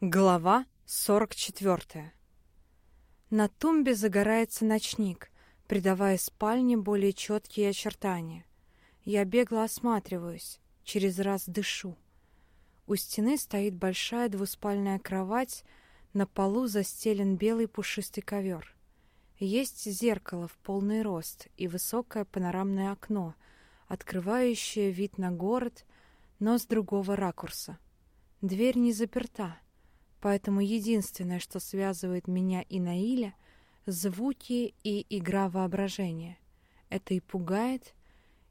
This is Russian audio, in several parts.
Глава 44. На тумбе загорается ночник, придавая спальне более четкие очертания. Я бегло осматриваюсь, через раз дышу. У стены стоит большая двуспальная кровать, на полу застелен белый пушистый ковер. Есть зеркало в полный рост и высокое панорамное окно, открывающее вид на город, но с другого ракурса. Дверь не заперта — Поэтому единственное, что связывает меня и Наиля — звуки и игра воображения. Это и пугает,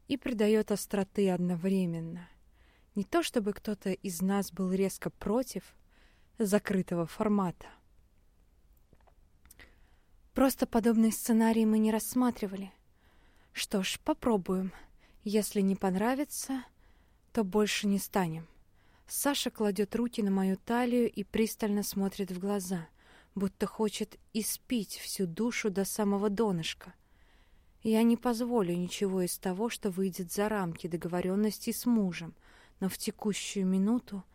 и придает остроты одновременно. Не то чтобы кто-то из нас был резко против закрытого формата. Просто подобный сценарий мы не рассматривали. Что ж, попробуем. Если не понравится, то больше не станем. Саша кладет руки на мою талию и пристально смотрит в глаза, будто хочет испить всю душу до самого донышка. Я не позволю ничего из того, что выйдет за рамки договоренности с мужем, но в текущую минуту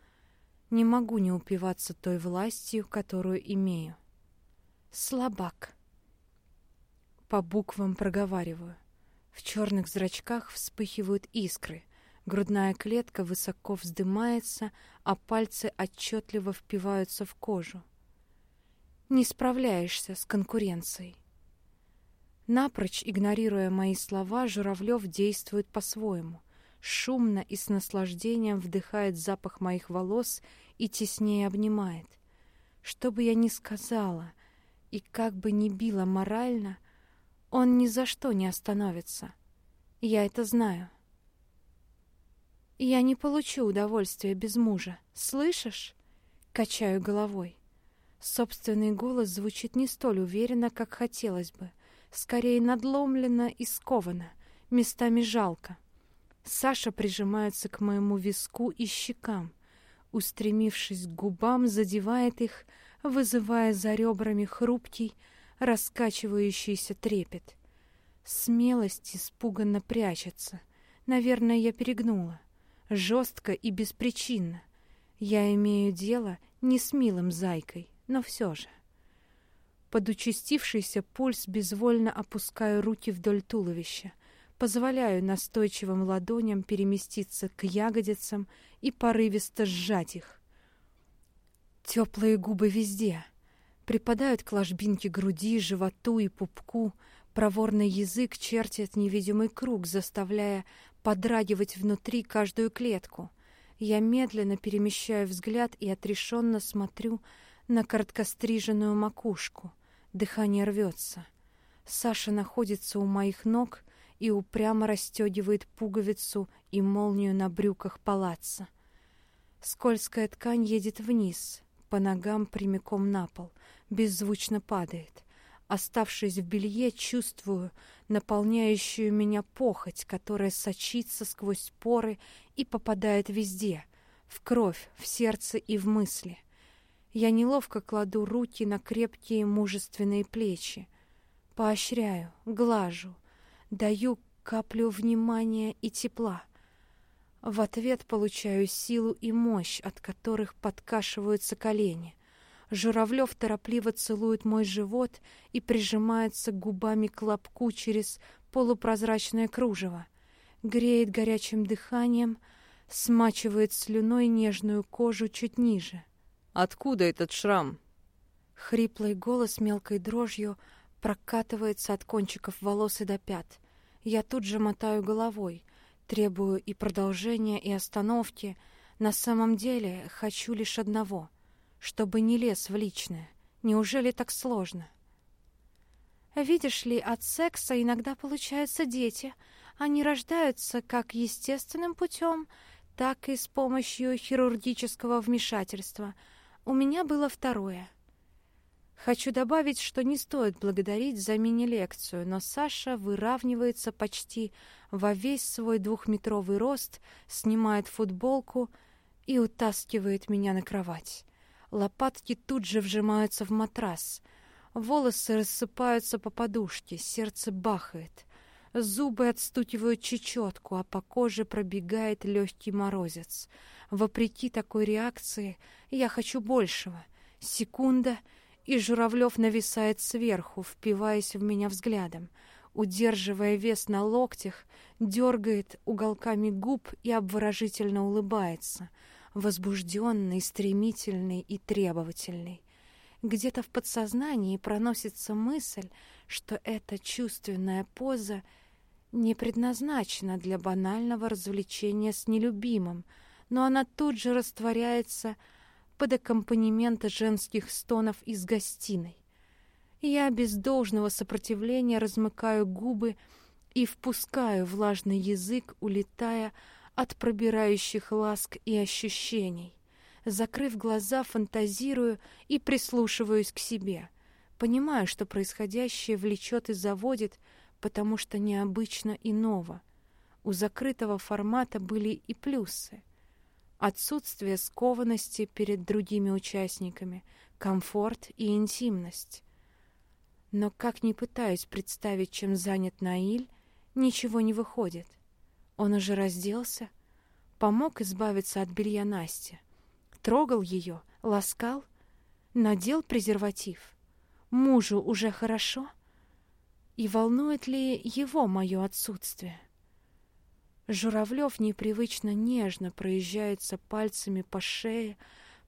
не могу не упиваться той властью, которую имею. Слабак. По буквам проговариваю. В черных зрачках вспыхивают искры — Грудная клетка высоко вздымается, а пальцы отчетливо впиваются в кожу. Не справляешься с конкуренцией. Напрочь игнорируя мои слова, Журавлев действует по-своему. Шумно и с наслаждением вдыхает запах моих волос и теснее обнимает. Что бы я ни сказала и как бы ни била морально, он ни за что не остановится. Я это знаю. Я не получу удовольствия без мужа. Слышишь? Качаю головой. Собственный голос звучит не столь уверенно, как хотелось бы. Скорее надломленно и сковано, местами жалко. Саша прижимается к моему виску и щекам, устремившись к губам, задевает их, вызывая за ребрами хрупкий, раскачивающийся трепет. Смелость испуганно прячется. Наверное, я перегнула жестко и беспричинно. Я имею дело не с милым зайкой, но все же. Под участившийся пульс безвольно опускаю руки вдоль туловища, позволяю настойчивым ладоням переместиться к ягодицам и порывисто сжать их. Теплые губы везде. Припадают к ложбинке груди, животу и пупку, проворный язык чертит невидимый круг, заставляя подрагивать внутри каждую клетку. Я медленно перемещаю взгляд и отрешенно смотрю на короткостриженную макушку. Дыхание рвется. Саша находится у моих ног и упрямо расстегивает пуговицу и молнию на брюках палаца. Скользкая ткань едет вниз, по ногам прямиком на пол, беззвучно падает. Оставшись в белье, чувствую наполняющую меня похоть, которая сочится сквозь поры и попадает везде — в кровь, в сердце и в мысли. Я неловко кладу руки на крепкие мужественные плечи. Поощряю, глажу, даю каплю внимания и тепла. В ответ получаю силу и мощь, от которых подкашиваются колени — Журавлев торопливо целует мой живот и прижимается губами к лобку через полупрозрачное кружево. Греет горячим дыханием, смачивает слюной нежную кожу чуть ниже. «Откуда этот шрам?» Хриплый голос мелкой дрожью прокатывается от кончиков волос и до пят. Я тут же мотаю головой, требую и продолжения, и остановки. На самом деле хочу лишь одного — чтобы не лез в личное. Неужели так сложно? Видишь ли, от секса иногда получаются дети. Они рождаются как естественным путем, так и с помощью хирургического вмешательства. У меня было второе. Хочу добавить, что не стоит благодарить за мини-лекцию, но Саша выравнивается почти во весь свой двухметровый рост, снимает футболку и утаскивает меня на кровать. Лопатки тут же вжимаются в матрас. Волосы рассыпаются по подушке, сердце бахает. Зубы отстукивают чечетку, а по коже пробегает легкий морозец. Вопреки такой реакции, я хочу большего. Секунда, и Журавлев нависает сверху, впиваясь в меня взглядом. Удерживая вес на локтях, дергает уголками губ и обворожительно улыбается. Возбужденный, стремительный и требовательный. Где-то в подсознании проносится мысль, что эта чувственная поза — не предназначена для банального развлечения с нелюбимым, но она тут же растворяется под аккомпанемент женских стонов из гостиной. Я без должного сопротивления размыкаю губы и впускаю влажный язык, улетая от пробирающих ласк и ощущений. Закрыв глаза, фантазирую и прислушиваюсь к себе. Понимаю, что происходящее влечет и заводит, потому что необычно и ново. У закрытого формата были и плюсы. Отсутствие скованности перед другими участниками, комфорт и интимность. Но как ни пытаюсь представить, чем занят Наиль, ничего не выходит. Он уже разделся, помог избавиться от белья Насти, трогал ее, ласкал, надел презерватив. Мужу уже хорошо — и волнует ли его мое отсутствие? Журавлев непривычно нежно проезжается пальцами по шее,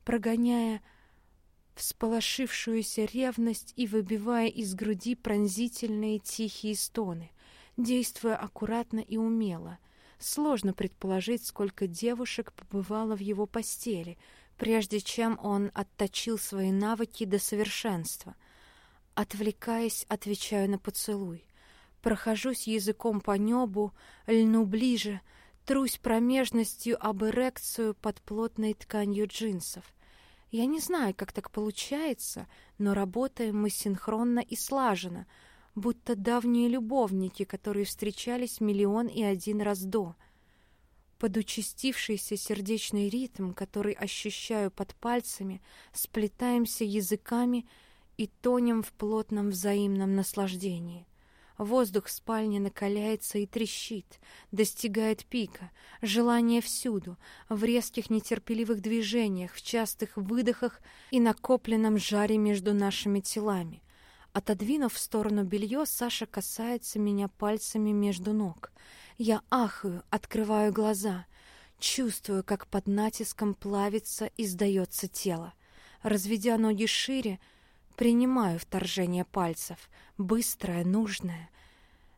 прогоняя всполошившуюся ревность и выбивая из груди пронзительные тихие стоны, действуя аккуратно и умело. Сложно предположить, сколько девушек побывало в его постели, прежде чем он отточил свои навыки до совершенства — Отвлекаясь, отвечаю на поцелуй. Прохожусь языком по небу, льну ближе, трусь промежностью об эрекцию под плотной тканью джинсов. Я не знаю, как так получается, но работаем мы синхронно и слаженно, будто давние любовники, которые встречались миллион и один раз до. Под участившийся сердечный ритм, который ощущаю под пальцами, сплетаемся языками — и тонем в плотном взаимном наслаждении. Воздух в спальне накаляется и трещит, достигает пика, желание всюду, в резких нетерпеливых движениях, в частых выдохах и накопленном жаре между нашими телами. Отодвинув в сторону белье, Саша касается меня пальцами между ног. Я ахаю, открываю глаза, чувствую, как под натиском плавится и сдается тело. Разведя ноги шире, Принимаю вторжение пальцев, быстрое, нужное,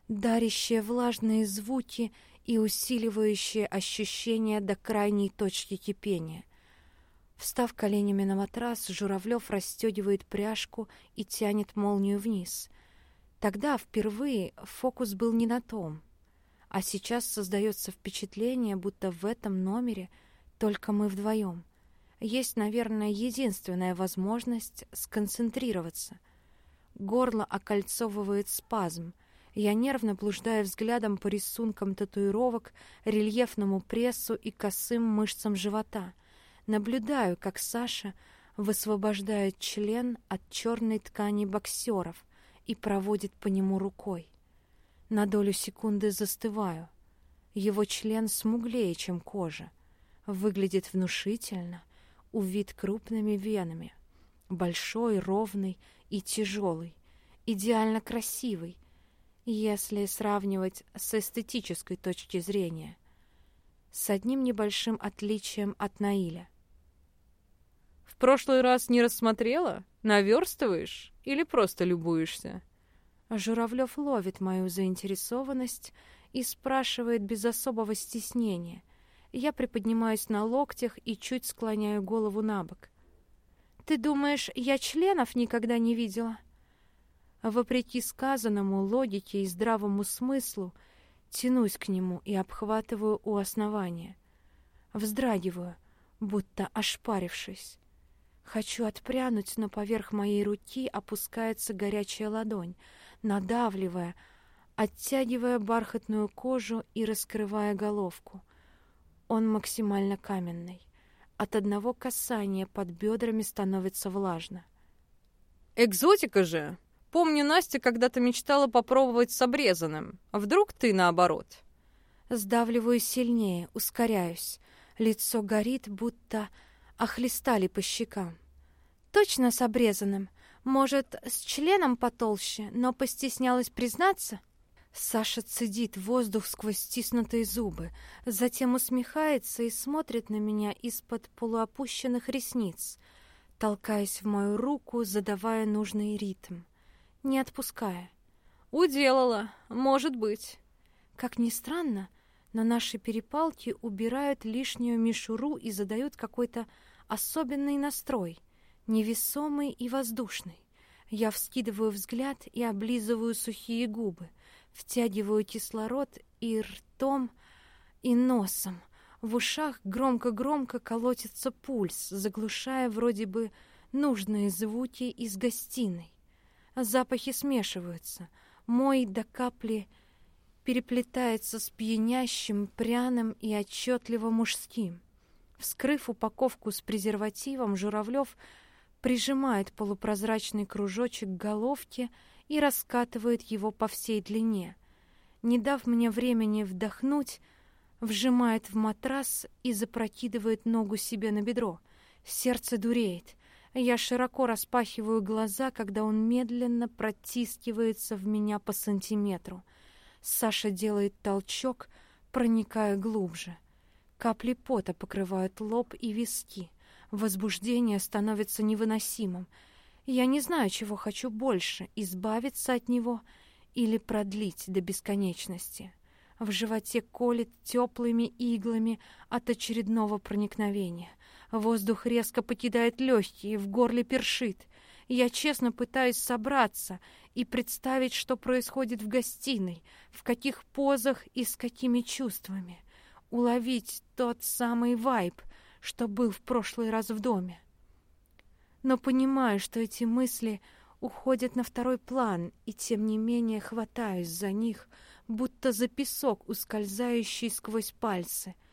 дарящее влажные звуки и усиливающее ощущения до крайней точки кипения. Встав коленями на матрас, Журавлев расстегивает пряжку и тянет молнию вниз. Тогда впервые фокус был не на том, а сейчас создается впечатление, будто в этом номере только мы вдвоем есть, наверное, единственная возможность сконцентрироваться. Горло окольцовывает спазм. Я нервно блуждаю взглядом по рисункам татуировок, рельефному прессу и косым мышцам живота. Наблюдаю, как Саша высвобождает член от черной ткани боксеров и проводит по нему рукой. На долю секунды застываю. Его член смуглее, чем кожа. Выглядит внушительно, увит крупными венами. Большой, ровный и тяжелый. Идеально красивый, если сравнивать с эстетической точки зрения. С одним небольшим отличием от Наиля. «В прошлый раз не рассмотрела? Наверстываешь или просто любуешься?» Журавлев ловит мою заинтересованность и спрашивает без особого стеснения, я приподнимаюсь на локтях и чуть склоняю голову на бок. «Ты думаешь, я членов никогда не видела?» Вопреки сказанному, логике и здравому смыслу, тянусь к нему и обхватываю у основания. Вздрагиваю, будто ошпарившись. Хочу отпрянуть, но поверх моей руки опускается горячая ладонь, надавливая, оттягивая бархатную кожу и раскрывая головку. Он максимально каменный. От одного касания под бедрами становится влажно. «Экзотика же! Помню, Настя когда-то мечтала попробовать с обрезанным. Вдруг ты наоборот? Сдавливаю сильнее, ускоряюсь. Лицо горит, будто охлестали по щекам. Точно с обрезанным. Может, с членом потолще, но постеснялась признаться? Саша цедит воздух сквозь стиснутые зубы, затем усмехается и смотрит на меня из-под полуопущенных ресниц, толкаясь в мою руку, задавая нужный ритм, не отпуская. «Уделала, может быть». Как ни странно, но наши перепалки убирают лишнюю мишуру и задают какой-то особенный настрой, невесомый и воздушный. Я вскидываю взгляд и облизываю сухие губы, втягиваю кислород и ртом, и носом. В ушах громко-громко колотится пульс, заглушая вроде бы нужные звуки из гостиной. Запахи смешиваются. Мой до капли переплетается с пьянящим, пряным и отчетливо мужским. Вскрыв упаковку с презервативом, Журавлев прижимает полупрозрачный кружочек к головке и раскатывает его по всей длине. Не дав мне времени вдохнуть, вжимает в матрас и запрокидывает ногу себе на бедро. Сердце дуреет. Я широко распахиваю глаза, когда он медленно протискивается в меня по сантиметру. Саша делает толчок, проникая глубже. Капли пота покрывают лоб и виски. Возбуждение становится невыносимым. Я не знаю, чего хочу больше — избавиться от него или продлить до бесконечности. В животе колет теплыми иглами от очередного проникновения. Воздух резко покидает легкие, в горле першит. Я честно пытаюсь собраться и представить, что происходит в гостиной, в каких позах и с какими чувствами. Уловить тот самый вайб, что был в прошлый раз в доме. Но понимаю, что эти мысли уходят на второй план, и тем не менее хватаюсь за них, будто за песок, ускользающий сквозь пальцы —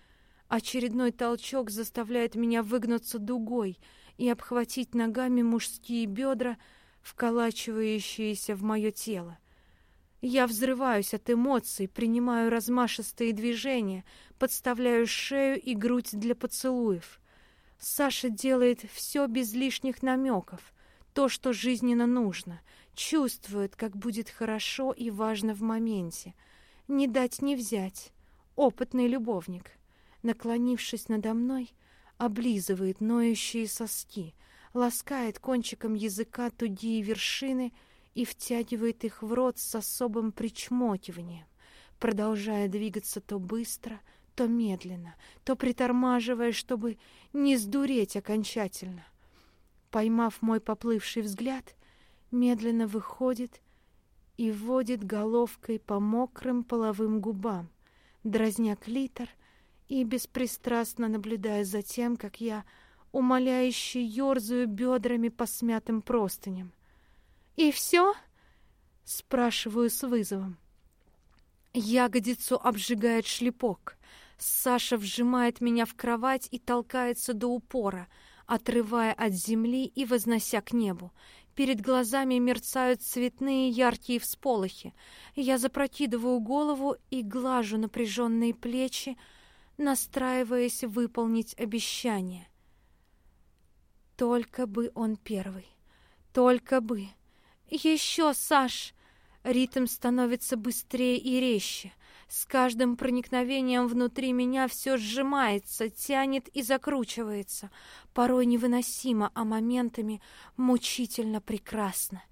Очередной толчок заставляет меня выгнуться дугой и обхватить ногами мужские бедра, вколачивающиеся в мое тело. Я взрываюсь от эмоций, принимаю размашистые движения, подставляю шею и грудь для поцелуев. Саша делает все без лишних намеков, то, что жизненно нужно, чувствует, как будет хорошо и важно в моменте. Не дать не взять. Опытный любовник наклонившись надо мной, облизывает ноющие соски, ласкает кончиком языка тугие вершины и втягивает их в рот с особым причмокиванием, продолжая двигаться то быстро, то медленно, то притормаживая, чтобы не сдуреть окончательно. Поймав мой поплывший взгляд, медленно выходит и вводит головкой по мокрым половым губам, дразня клитор — и беспристрастно наблюдая за тем, как я умоляюще ерзаю бедрами по смятым простыням. «И все?» — спрашиваю с вызовом. Ягодицу обжигает шлепок. Саша вжимает меня в кровать и толкается до упора, отрывая от земли и вознося к небу. Перед глазами мерцают цветные яркие всполохи. Я запрокидываю голову и глажу напряженные плечи, настраиваясь выполнить обещание. Только бы он первый. Только бы. Еще, Саш! Ритм становится быстрее и резче. С каждым проникновением внутри меня все сжимается, тянет и закручивается. Порой невыносимо, а моментами мучительно прекрасно.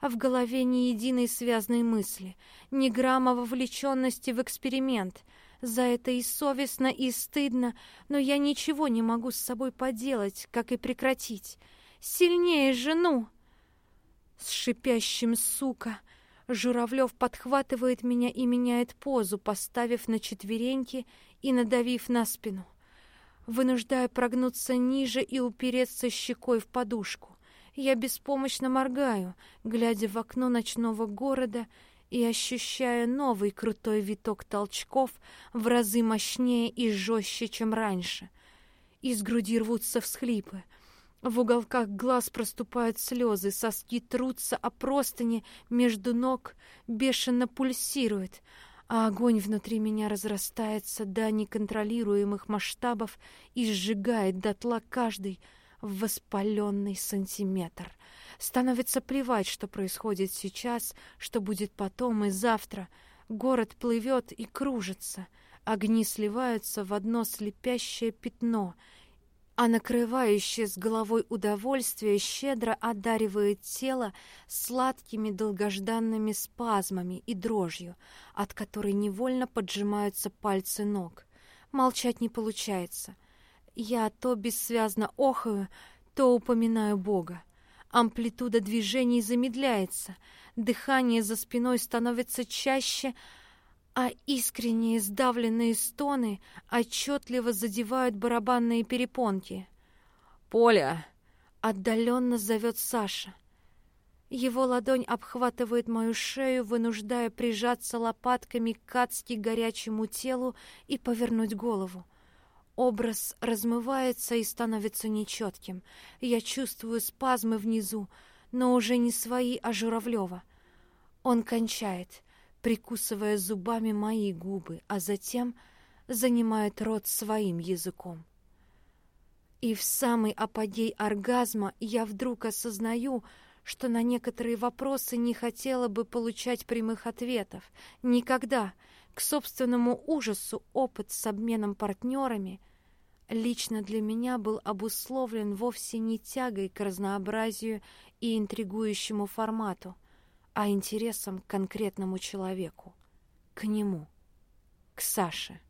В голове ни единой связной мысли, ни грамма вовлеченности в эксперимент — за это и совестно, и стыдно, но я ничего не могу с собой поделать, как и прекратить. Сильнее жену! С шипящим «сука» Журавлев подхватывает меня и меняет позу, поставив на четвереньки и надавив на спину. Вынуждая прогнуться ниже и упереться щекой в подушку. Я беспомощно моргаю, глядя в окно ночного города и ощущая новый крутой виток толчков в разы мощнее и жестче, чем раньше. Из груди рвутся всхлипы. В уголках глаз проступают слезы, соски трутся, а простыни между ног бешено пульсирует, а огонь внутри меня разрастается до неконтролируемых масштабов и сжигает дотла каждый воспаленный сантиметр. Становится плевать, что происходит сейчас, что будет потом и завтра. Город плывет и кружится, огни сливаются в одно слепящее пятно — а накрывающее с головой удовольствие щедро одаривает тело сладкими долгожданными спазмами и дрожью, от которой невольно поджимаются пальцы ног. Молчать не получается. Я то бессвязно охаю, то упоминаю Бога. Амплитуда движений замедляется, дыхание за спиной становится чаще, а искренние сдавленные стоны отчетливо задевают барабанные перепонки. «Поля!» — отдаленно зовет Саша. Его ладонь обхватывает мою шею, вынуждая прижаться лопатками к адски горячему телу и повернуть голову. Образ размывается и становится нечетким. Я чувствую спазмы внизу, но уже не свои, а Журавлева. Он кончает — прикусывая зубами мои губы, а затем занимает рот своим языком. И в самый апогей оргазма я вдруг осознаю, что на некоторые вопросы не хотела бы получать прямых ответов. Никогда. К собственному ужасу опыт с обменом партнерами лично для меня был обусловлен вовсе не тягой к разнообразию и интригующему формату, а интересом к конкретному человеку, к нему, к Саше.